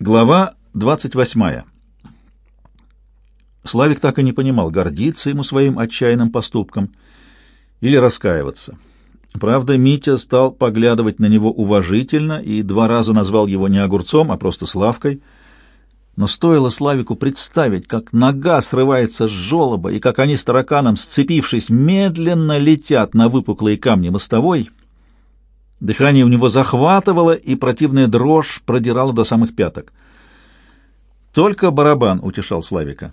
Глава 28. Славик так и не понимал, гордиться ему своим отчаянным поступком или раскаиваться. Правда, Митя стал поглядывать на него уважительно и два раза назвал его не огурцом, а просто Славкой. Но стоило Славику представить, как нога срывается с жолоба и как они с тараканом, сцепившись, медленно летят на выпуклые камни мостовой, Дыхание у него захватывало, и противная дрожь продирала до самых пяток. Только барабан утешал Славика.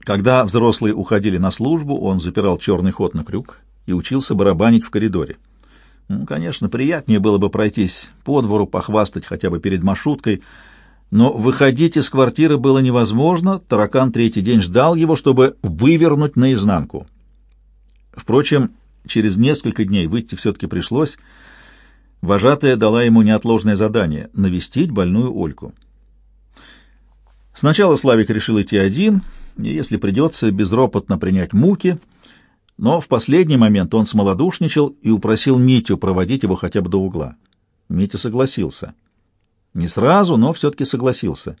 Когда взрослые уходили на службу, он запирал черный ход на крюк и учился барабанить в коридоре. Ну, конечно, приятнее было бы пройтись по двору, похвастать хотя бы перед маршруткой, но выходить из квартиры было невозможно, таракан третий день ждал его, чтобы вывернуть наизнанку. Впрочем, через несколько дней выйти все-таки пришлось, Вожатая дала ему неотложное задание — навестить больную Ольку. Сначала Славик решил идти один, и, если придется, безропотно принять муки, но в последний момент он смолодушничал и упросил Митю проводить его хотя бы до угла. Митя согласился. Не сразу, но все-таки согласился.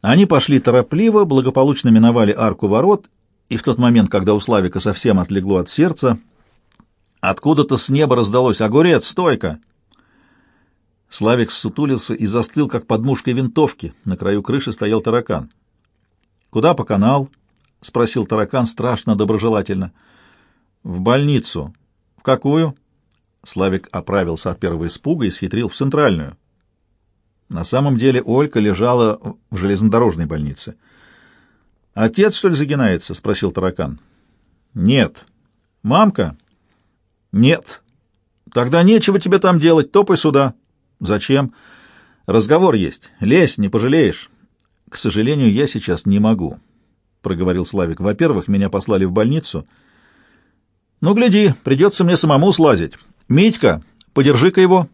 Они пошли торопливо, благополучно миновали арку ворот, и в тот момент, когда у Славика совсем отлегло от сердца, Откуда-то с неба раздалось «Огурец, стойка!» Славик сутулился и застыл, как под мушкой винтовки. На краю крыши стоял таракан. «Куда по канал?» — спросил таракан страшно доброжелательно. «В больницу». «В какую?» Славик оправился от первого испуга и схитрил в центральную. На самом деле Олька лежала в железнодорожной больнице. «Отец, что ли, загинается?» — спросил таракан. «Нет». «Мамка?» Нет. Тогда нечего тебе там делать, топай сюда. Зачем? Разговор есть. Лезь, не пожалеешь. К сожалению, я сейчас не могу, проговорил Славик. Во-первых, меня послали в больницу. Ну, гляди, придется мне самому слазить. Митька, подержи-ка его.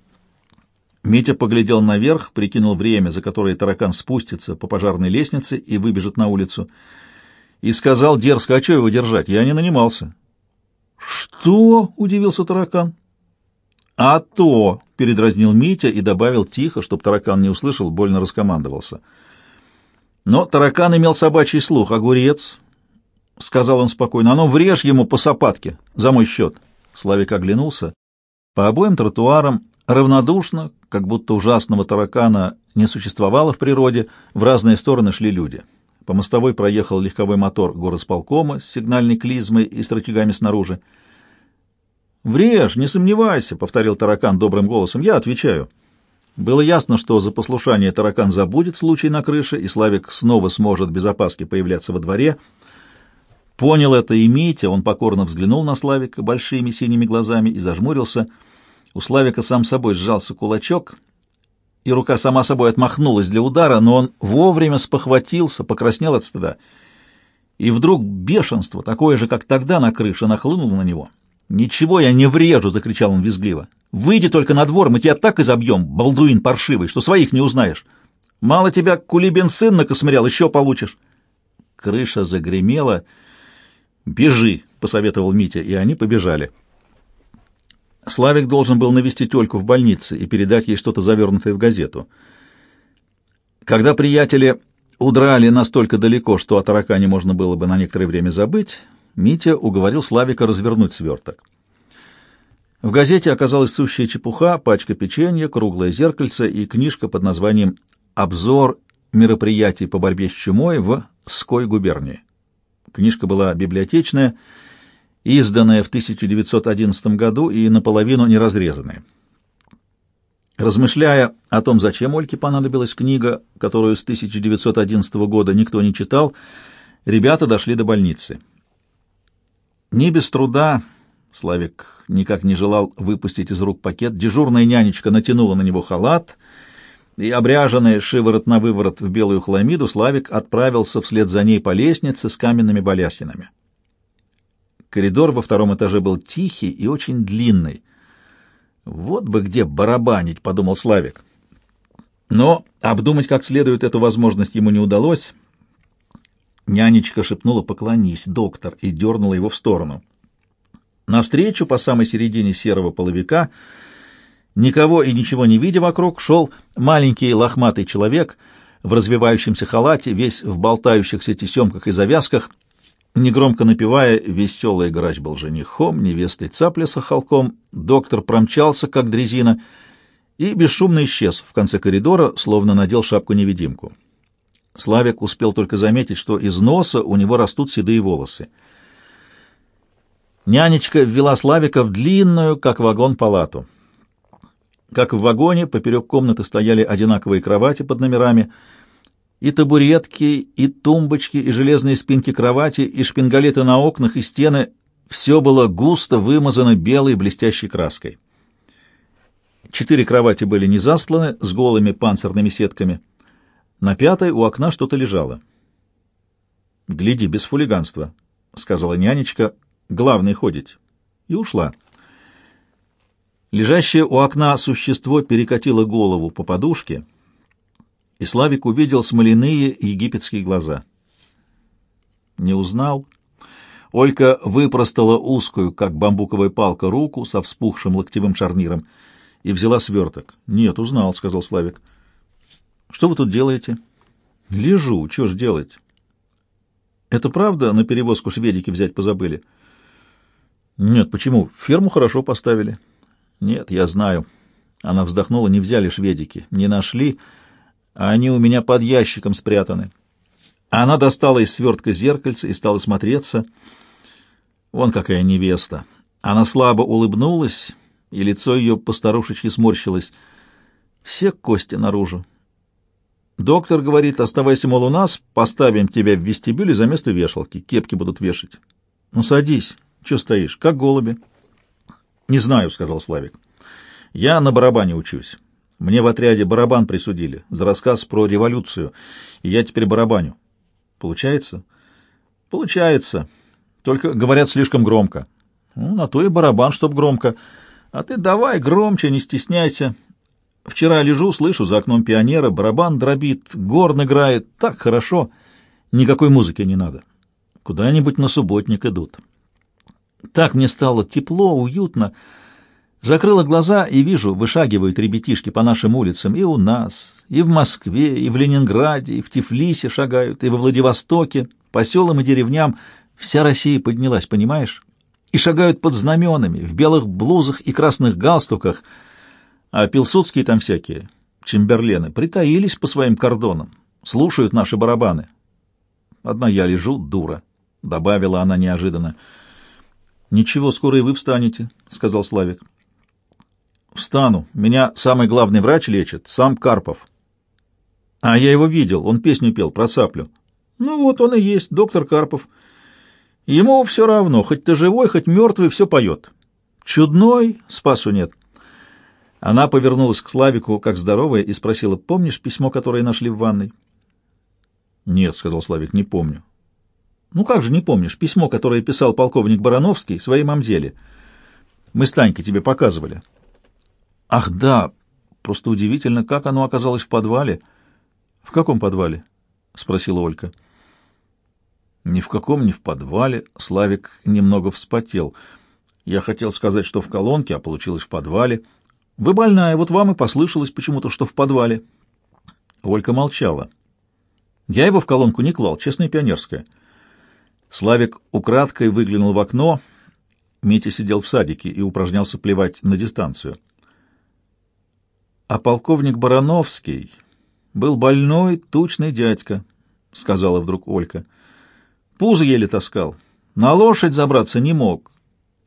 Митя поглядел наверх, прикинул время, за которое таракан спустится по пожарной лестнице и выбежит на улицу, и сказал дерзко, а что его держать? Я не нанимался. «Что?» — удивился таракан. «А то!» — передразнил Митя и добавил тихо, чтобы таракан не услышал, больно раскомандовался. Но таракан имел собачий слух. «Огурец!» — сказал он спокойно. «А ну, врежь ему по сапатке, за мой счет!» Славик оглянулся. По обоим тротуарам равнодушно, как будто ужасного таракана не существовало в природе, в разные стороны шли люди. По мостовой проехал легковой мотор горосполкома с сигнальной клизмой и с снаружи. «Врежь, не сомневайся», — повторил таракан добрым голосом. «Я отвечаю». Было ясно, что за послушание таракан забудет случай на крыше, и Славик снова сможет без опаски появляться во дворе. Понял это и Митя, он покорно взглянул на Славика большими синими глазами и зажмурился. У Славика сам собой сжался кулачок — и рука сама собой отмахнулась для удара, но он вовремя спохватился, покраснел от стыда. И вдруг бешенство, такое же, как тогда на крыше, нахлынуло на него. «Ничего я не врежу!» — закричал он визгливо. «Выйди только на двор, мы тебя так изобьем, балдуин паршивый, что своих не узнаешь. Мало тебя кулибин сын накосмырял, еще получишь». Крыша загремела. «Бежи!» — посоветовал Митя, и они побежали. Славик должен был навестить Ольку в больнице и передать ей что-то завернутое в газету. Когда приятели удрали настолько далеко, что о таракане можно было бы на некоторое время забыть, Митя уговорил Славика развернуть сверток. В газете оказалась сущая чепуха, пачка печенья, круглое зеркальце и книжка под названием «Обзор мероприятий по борьбе с чумой в Ской губернии». Книжка была библиотечная, изданная в 1911 году и наполовину неразрезанная. Размышляя о том, зачем Ольке понадобилась книга, которую с 1911 года никто не читал, ребята дошли до больницы. Не без труда, Славик никак не желал выпустить из рук пакет, дежурная нянечка натянула на него халат, и, обряженный шиворот на выворот в белую хламиду, Славик отправился вслед за ней по лестнице с каменными балясинами. Коридор во втором этаже был тихий и очень длинный. «Вот бы где барабанить», — подумал Славик. Но обдумать как следует эту возможность ему не удалось. Нянечка шепнула «Поклонись, доктор», и дернула его в сторону. Навстречу по самой середине серого половика Никого и ничего не видя вокруг, шел маленький лохматый человек в развивающемся халате, весь в болтающихся тесемках и завязках, негромко напевая «Веселый грач был женихом, невестой цапля с охолком», доктор промчался, как дрезина, и бесшумно исчез в конце коридора, словно надел шапку-невидимку. Славик успел только заметить, что из носа у него растут седые волосы. Нянечка ввела Славика в длинную, как вагон, палату. Как в вагоне, поперек комнаты стояли одинаковые кровати под номерами, и табуретки, и тумбочки, и железные спинки кровати, и шпингалеты на окнах, и стены — все было густо вымазано белой блестящей краской. Четыре кровати были не застланы, с голыми панцирными сетками. На пятой у окна что-то лежало. «Гляди, без хулиганства», — сказала нянечка, — «главный ходить». И ушла. Лежащее у окна существо перекатило голову по подушке, и Славик увидел смоляные египетские глаза. Не узнал. Олька выпростала узкую, как бамбуковая палка, руку со вспухшим локтевым шарниром и взяла сверток. «Нет, узнал», — сказал Славик. «Что вы тут делаете?» «Лежу. Чего ж делать?» «Это правда, на перевозку шведики взять позабыли?» «Нет, почему? Ферму хорошо поставили». Нет, я знаю. Она вздохнула, не взяли шведики, не нашли, они у меня под ящиком спрятаны. Она достала из свертка зеркальце и стала смотреться. Вон какая невеста. Она слабо улыбнулась, и лицо ее постарушечьи сморщилось. Все кости наружу. Доктор говорит, оставайся, мол, у нас, поставим тебя в вестибюле за место вешалки, кепки будут вешать. Ну, садись. Че стоишь? Как голуби. «Не знаю», — сказал Славик. «Я на барабане учусь. Мне в отряде барабан присудили за рассказ про революцию, и я теперь барабаню. Получается?» «Получается. Только, говорят, слишком громко». «Ну, на то и барабан, чтоб громко. А ты давай громче, не стесняйся. Вчера лежу, слышу за окном пионера, барабан дробит, горн играет, так хорошо. Никакой музыки не надо. Куда-нибудь на субботник идут». Так мне стало тепло, уютно. Закрыла глаза и вижу, вышагивают ребятишки по нашим улицам и у нас, и в Москве, и в Ленинграде, и в Тифлисе шагают, и во Владивостоке, по селам и деревням. Вся Россия поднялась, понимаешь? И шагают под знаменами, в белых блузах и красных галстуках. А пилсудские там всякие, чемберлены, притаились по своим кордонам, слушают наши барабаны. Одна я лежу, дура, — добавила она неожиданно. «Ничего, скоро и вы встанете», — сказал Славик. «Встану. Меня самый главный врач лечит, сам Карпов». «А я его видел, он песню пел про цаплю». «Ну вот он и есть, доктор Карпов. Ему все равно, хоть ты живой, хоть мертвый, все поет. Чудной, спасу нет». Она повернулась к Славику, как здоровая, и спросила, «Помнишь письмо, которое нашли в ванной?» «Нет», — сказал Славик, — «не помню». Ну как же не помнишь письмо, которое писал полковник Барановский своей мамделе? Мы с Танькой тебе показывали. Ах, да, просто удивительно, как оно оказалось в подвале. В каком подвале? спросила Олька. Ни в каком, ни в подвале. Славик немного вспотел. Я хотел сказать, что в колонке, а получилось в подвале. Вы больная, вот вам и послышалось почему-то, что в подвале. Олька молчала. Я его в колонку не клал, честная пионерская. Славик украдкой выглянул в окно. Митя сидел в садике и упражнялся плевать на дистанцию. А полковник Барановский был больной, тучный дядька, — сказала вдруг Олька. Пузо еле таскал. На лошадь забраться не мог.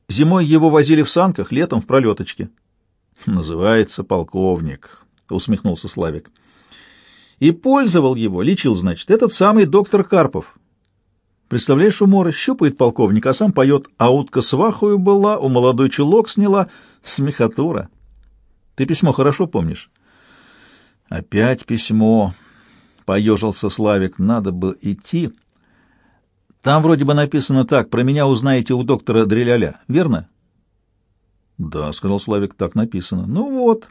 Зимой его возили в санках, летом в пролеточке. — Называется полковник, — усмехнулся Славик. — И пользовал его, лечил, значит, этот самый доктор Карпов. Представляешь, умора, щупает полковник, а сам поет, а утка свахою была, у молодой чулок сняла. Смехотура. Ты письмо хорошо помнишь? Опять письмо. Поежился Славик. Надо бы идти. Там вроде бы написано так. Про меня узнаете у доктора Дреляля. Верно? Да, сказал Славик, так написано. Ну вот.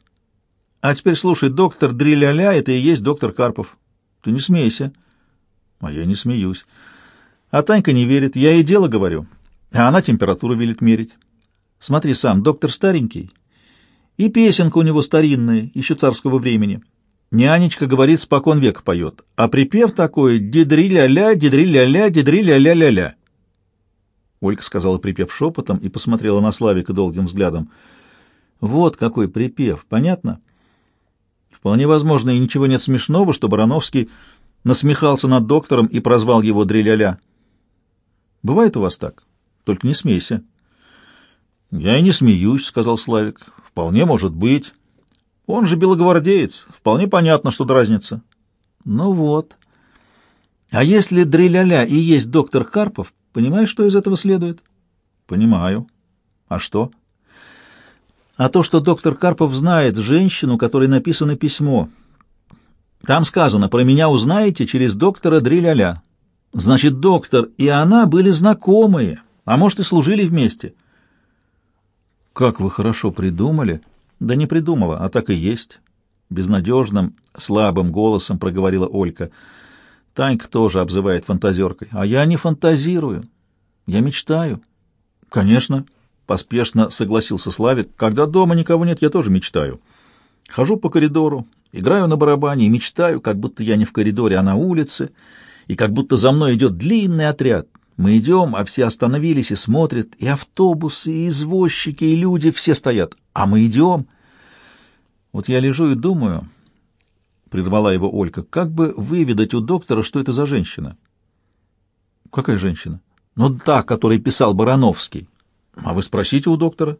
А теперь слушай, доктор Дреляля — это и есть доктор Карпов. Ты не смейся. А я не смеюсь. А Танька не верит. Я ей дело говорю. А она температуру велит мерить. Смотри сам, доктор старенький. И песенка у него старинная, еще царского времени. Нянечка говорит, спокон век поет. А припев такой «дидри-ля-ля, дидри-ля-ля, дидри-ля-ля-ля-ля». Ольга сказала припев шепотом и посмотрела на Славика долгим взглядом. «Вот какой припев, понятно?» Вполне возможно, и ничего нет смешного, что Барановский насмехался над доктором и прозвал его дры-ля-ля. Бывает у вас так? Только не смейся. Я и не смеюсь, сказал Славик. Вполне может быть. Он же белогвардеец. Вполне понятно, что дразнится. Ну вот. А если дры-ля-ля и есть доктор Карпов, понимаешь, что из этого следует? Понимаю. А что? А то, что доктор Карпов знает женщину, которой написано письмо. Там сказано, про меня узнаете через доктора Дры-ля-ля. Значит, доктор и она были знакомые, а может и служили вместе. Как вы хорошо придумали. Да не придумала, а так и есть. Безнадежным, слабым голосом проговорила Олька. Танька тоже обзывает фантазеркой. А я не фантазирую. Я мечтаю. Конечно, поспешно согласился Славик. Когда дома никого нет, я тоже мечтаю. Хожу по коридору, играю на барабане и мечтаю, как будто я не в коридоре, а на улице, и как будто за мной идет длинный отряд. Мы идем, а все остановились и смотрят, и автобусы, и извозчики, и люди, все стоят, а мы идем. Вот я лежу и думаю, — прервала его Олька, — как бы выведать у доктора, что это за женщина? Какая женщина? Ну, та, которой писал Барановский. А вы спросите у доктора.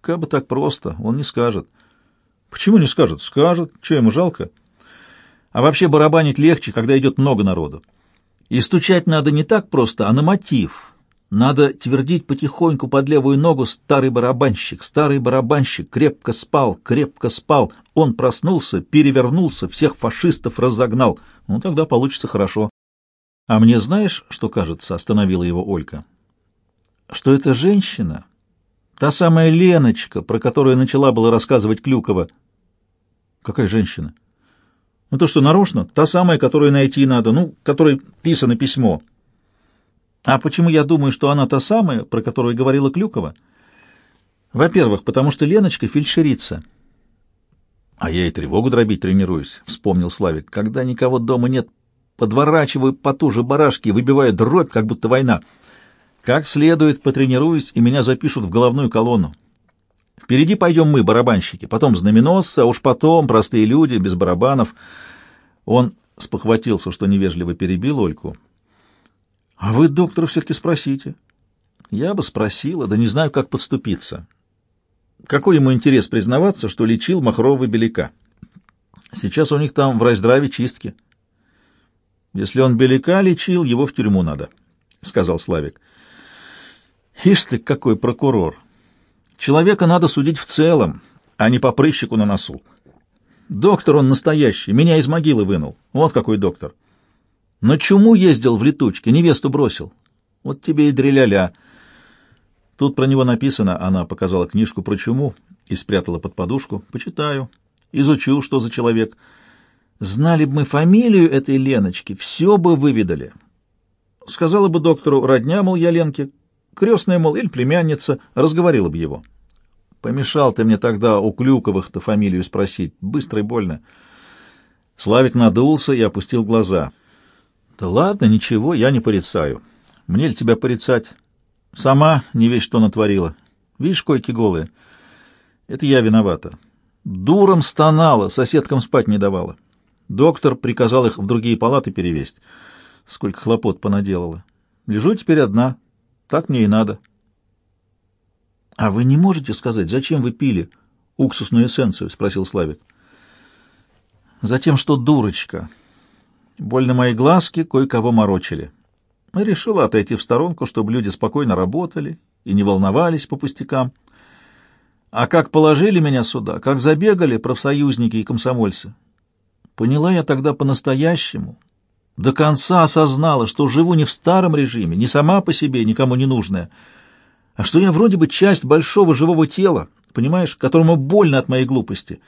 Как бы так просто, он не скажет. Почему не скажет? Скажет. Че ему жалко? А вообще барабанить легче, когда идет много народу. И стучать надо не так просто, а на мотив. Надо твердить потихоньку под левую ногу «старый барабанщик, старый барабанщик, крепко спал, крепко спал». Он проснулся, перевернулся, всех фашистов разогнал. Ну, тогда получится хорошо. А мне знаешь, что кажется, остановила его Олька? Что эта женщина, та самая Леночка, про которую начала было рассказывать Клюкова. Какая женщина? Ну то, что нарочно, та самая, которую найти надо, ну, которой писано письмо. А почему я думаю, что она та самая, про которую говорила Клюкова? Во-первых, потому что Леночка фельдшерица. А я и тревогу дробить тренируюсь, вспомнил Славик. Когда никого дома нет, подворачиваю потуже барашки, выбиваю дробь, как будто война. Как следует потренируюсь, и меня запишут в головную колонну. Впереди пойдем мы, барабанщики, потом знаменосцы, а уж потом простые люди, без барабанов. Он спохватился, что невежливо перебил Ольку. — А вы, доктор, все-таки спросите. — Я бы спросила, да не знаю, как подступиться. Какой ему интерес признаваться, что лечил махрового беляка? Сейчас у них там в райздраве чистки. — Если он беляка лечил, его в тюрьму надо, — сказал Славик. — Ишь ты, какой прокурор! Человека надо судить в целом, а не по прыщику на носу. Доктор он настоящий, меня из могилы вынул. Вот какой доктор. На чуму ездил в летучке, невесту бросил. Вот тебе и дреля-ля. Тут про него написано, она показала книжку про чуму и спрятала под подушку. Почитаю, изучу, что за человек. Знали бы мы фамилию этой Леночки, все бы выведали. Сказала бы доктору, родня, мол, я Ленке, крестная, мол, или племянница, разговорила бы его. Помешал ты мне тогда у Клюковых-то фамилию спросить. Быстро и больно. Славик надулся и опустил глаза. Да ладно, ничего, я не порицаю. Мне ли тебя порицать? Сама не весь что натворила. Видишь, койки голые. Это я виновата. Дуром стонала, соседкам спать не давала. Доктор приказал их в другие палаты перевести. Сколько хлопот понаделала. Лежу теперь одна. Так мне и надо. — А вы не можете сказать, зачем вы пили уксусную эссенцию? — спросил Славик. — Затем, что дурочка. Больно мои глазки кое-кого морочили. Решила отойти в сторонку, чтобы люди спокойно работали и не волновались по пустякам. А как положили меня сюда, как забегали профсоюзники и комсомольцы. Поняла я тогда по-настоящему. До конца осознала, что живу не в старом режиме, не сама по себе, никому не нужная, а что я вроде бы часть большого живого тела, понимаешь, которому больно от моей глупости.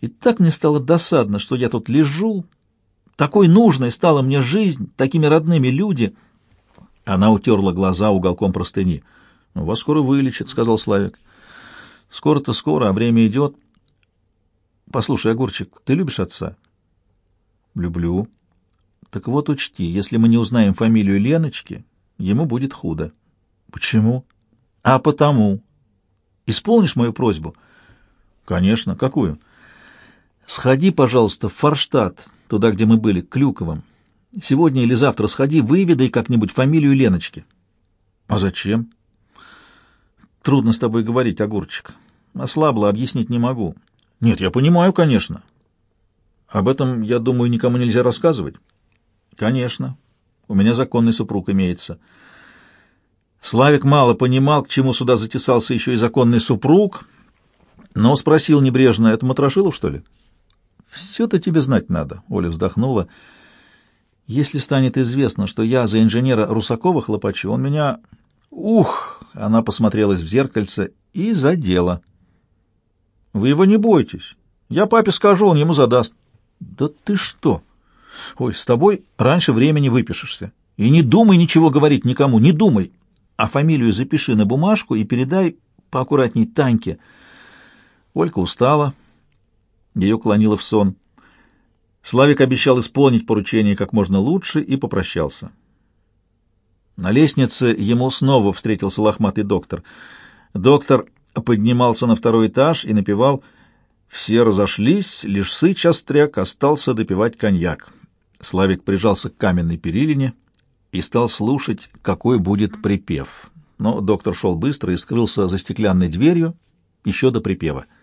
И так мне стало досадно, что я тут лежу. Такой нужной стала мне жизнь, такими родными люди. Она утерла глаза уголком простыни. «Ну, «Вас скоро вылечат», — сказал Славик. Скоро-то скоро, а время идет. Послушай, Огурчик, ты любишь отца? Люблю. Так вот учти, если мы не узнаем фамилию Леночки, ему будет худо. Почему? А потому. Исполнишь мою просьбу? Конечно. Какую? Сходи, пожалуйста, в Форштадт, туда, где мы были, к Клюковым. Сегодня или завтра сходи, выведай как-нибудь фамилию Леночки. А зачем? Трудно с тобой говорить, огурчик. Ослабло, объяснить не могу. Нет, я понимаю, конечно. Об этом, я думаю, никому нельзя рассказывать. Конечно. У меня законный супруг имеется. Славик мало понимал, к чему сюда затесался еще и законный супруг, но спросил небрежно, это Матрошилов, что ли? Все-то тебе знать надо, Оля вздохнула. Если станет известно, что я за инженера Русакова хлопочу, он меня... Ух! Она посмотрелась в зеркальце и задела. Вы его не бойтесь. Я папе скажу, он ему задаст. Да ты что? Ой, с тобой раньше времени выпишешься. И не думай ничего говорить никому, не думай. А фамилию запиши на бумажку и передай поаккуратней Таньке. Олька устала. Ее клонило в сон. Славик обещал исполнить поручение как можно лучше и попрощался. На лестнице ему снова встретился лохматый доктор. Доктор поднимался на второй этаж и напевал «Все разошлись, лишь сыч остряк остался допивать коньяк». Славик прижался к каменной перилине и стал слушать, какой будет припев. Но доктор шел быстро и скрылся за стеклянной дверью еще до припева —